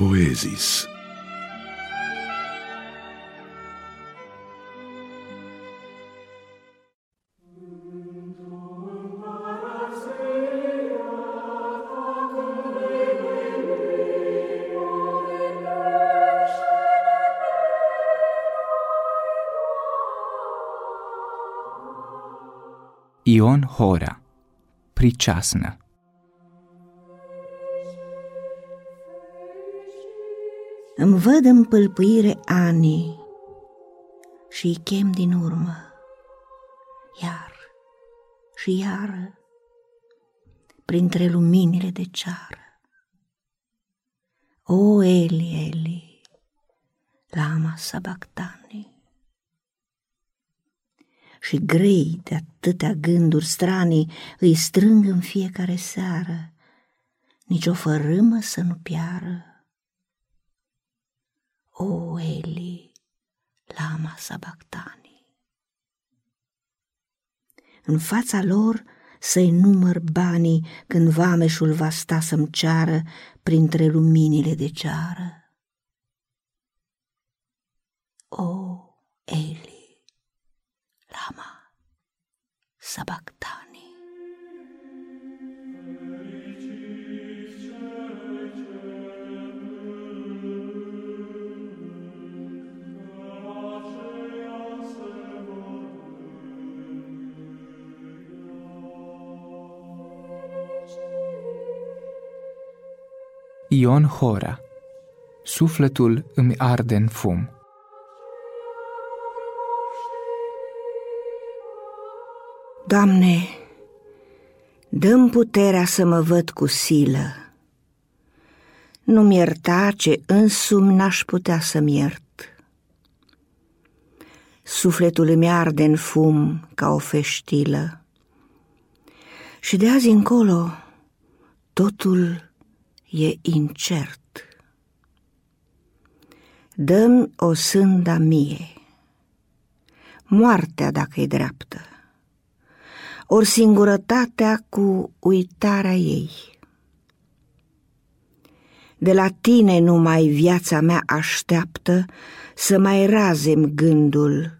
Poesis. I on hora, pričasna. Îmi văd în pâlpâire anii și îi chem din urmă, iar și iar, printre luminile de ceară. O, Eli, Eli, lama sabactani. Și grei de atâtea gânduri stranii îi strâng în fiecare seară, nici o fărâmă să nu piară o Eli, lama sabactani. În fața lor să-i număr banii când vameșul va sta să-mi ceară printre luminile de ceară. O, Eli, lama sabactani. Ion Hora Sufletul îmi arde în fum Doamne, dăm puterea să mă văd cu silă. Nu-mi ierta ce însumi n-aș putea să-mi iert. Sufletul îmi arde în fum ca o feștilă. Și de azi încolo totul e incert. Dăm o sânda mie, moartea dacă e dreaptă, ori singurătatea cu uitarea ei. De la tine numai viața mea așteaptă să mai razem gândul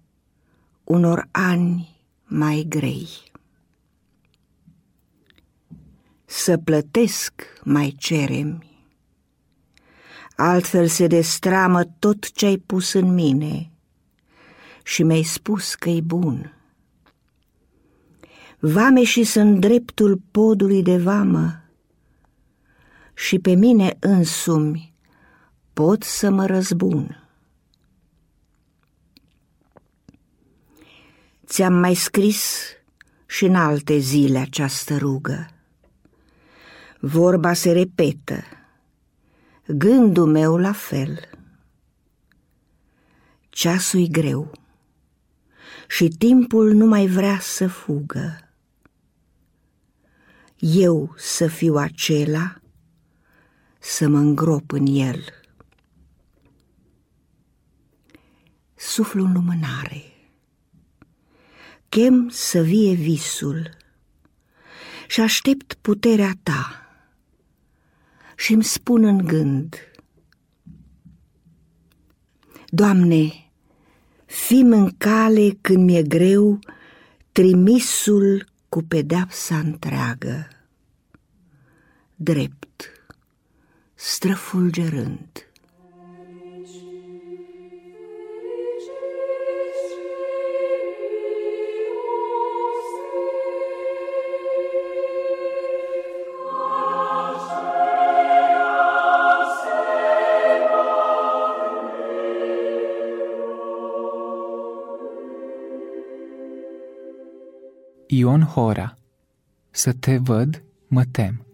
unor ani mai grei să plătesc mai ceremi. Altfel se destramă tot ce ai pus în mine și mi-ai spus că-i bun. Vame și sunt dreptul podului de vamă și pe mine însumi pot să mă răzbun. Ți-am mai scris și în alte zile această rugă Vorba se repetă, gândul meu la fel. Ceasul greu și timpul nu mai vrea să fugă. Eu să fiu acela, să mă îngrop în el. Suflu în lumânare, chem să vie visul și aștept puterea ta și îmi spun în gând, Doamne, fim în cale când mi-e greu trimisul cu pedeapsa întreagă, drept, străfulgerând. Ion Hora Să te văd, mă tem.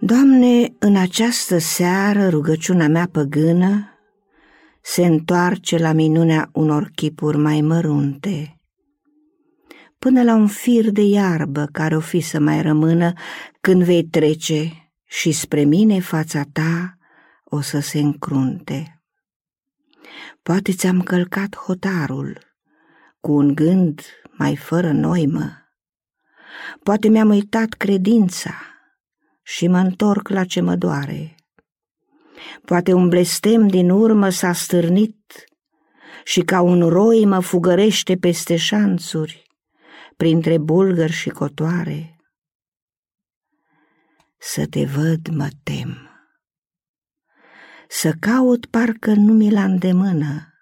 Doamne, în această seară rugăciunea mea păgână se întoarce la minunea unor chipuri mai mărunte, până la un fir de iarbă care o fi să mai rămână când vei trece și spre mine fața ta o să se încrunte. Poate ți-am călcat hotarul cu un gând mai fără noimă. poate mi-am uitat credința și mă întorc la ce mă doare. Poate un blestem din urmă s-a stârnit și ca un roi mă fugărește peste șanțuri, printre bulgări și cotoare. Să te văd mă tem, să caut parcă nu mi la îndemână,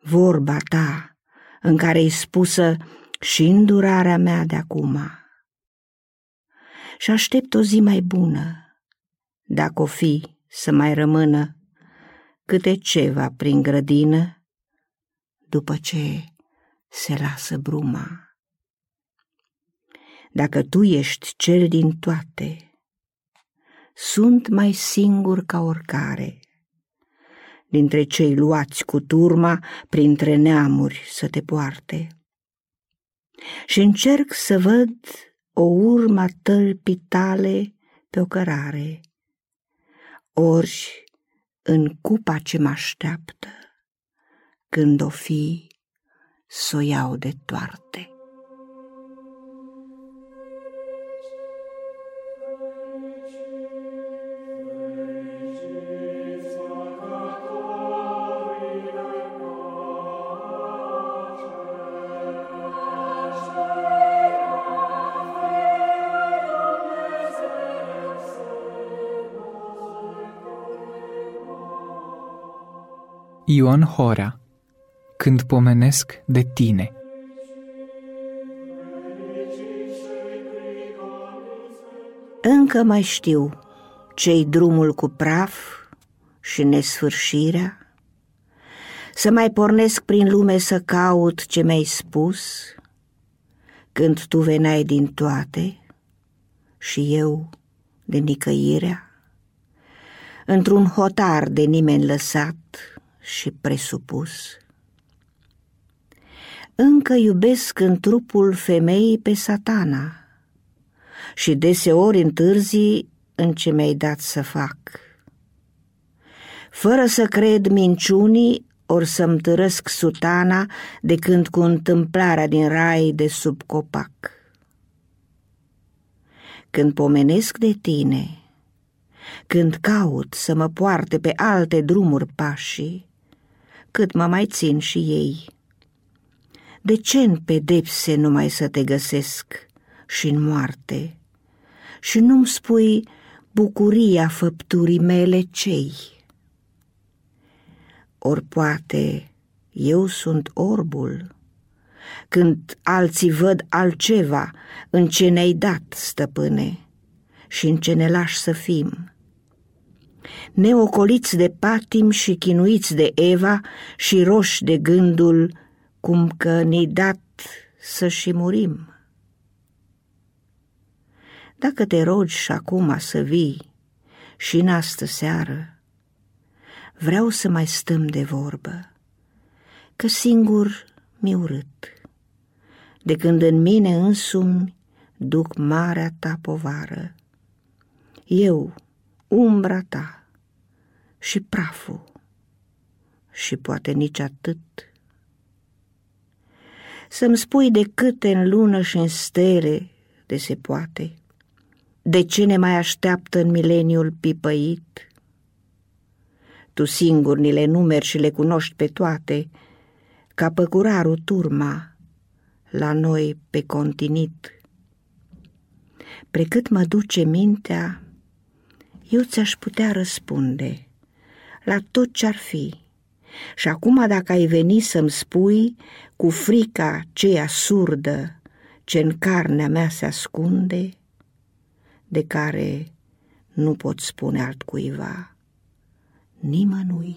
vorba ta în care-i spusă și îndurarea mea de acum. Și aștept o zi mai bună, dacă o fi să mai rămână câte ceva prin grădină, după ce se lasă bruma. Dacă tu ești cel din toate, sunt mai singur ca oricare, dintre cei luați cu turma printre neamuri să te poarte. Și încerc să văd o urma tălpii tale pe o cărare, ori în cupa ce mă așteaptă, când o fi, s o iau de toarte. Ion Horea Când pomenesc de tine. Încă mai știu ce drumul cu praf și nesfârșirea, Să mai pornesc prin lume să caut ce mi-ai spus, Când tu veneai din toate și eu de nicăirea, Într-un hotar de nimeni lăsat, și presupus. Încă iubesc în trupul femeii pe satana și deseori întârzi în ce mi-ai dat să fac. Fără să cred minciunii, ori să-mi târăsc sutana de când cu întâmplarea din rai de sub copac. Când pomenesc de tine, când caut să mă poarte pe alte drumuri pașii, cât mă mai țin și ei. De ce în pedepse numai să te găsesc și în moarte? Și nu-mi spui bucuria făpturii mele cei? Ori poate eu sunt orbul, când alții văd altceva în ce ne-ai dat, stăpâne, și în ce ne lași să fim neocoliți de patim și chinuiți de Eva și roși de gândul cum că ne-i dat să și murim. Dacă te rogi și acum să vii și în astă seară, vreau să mai stăm de vorbă, că singur mi urât, de când în mine însumi duc marea ta povară. Eu, umbra ta, și praful și poate nici atât. Să-mi spui de câte în lună și în stele de se poate, de ce ne mai așteaptă în mileniul pipăit? Tu singur ni le numeri și le cunoști pe toate, ca păcurarul turma, la noi pe continit. Precât mă duce mintea, eu ți-aș putea răspunde – la tot ce-ar fi. Și acum dacă ai veni să-mi spui cu frica ceea surdă ce în carnea mea se ascunde, de care nu pot spune altcuiva, nimănui.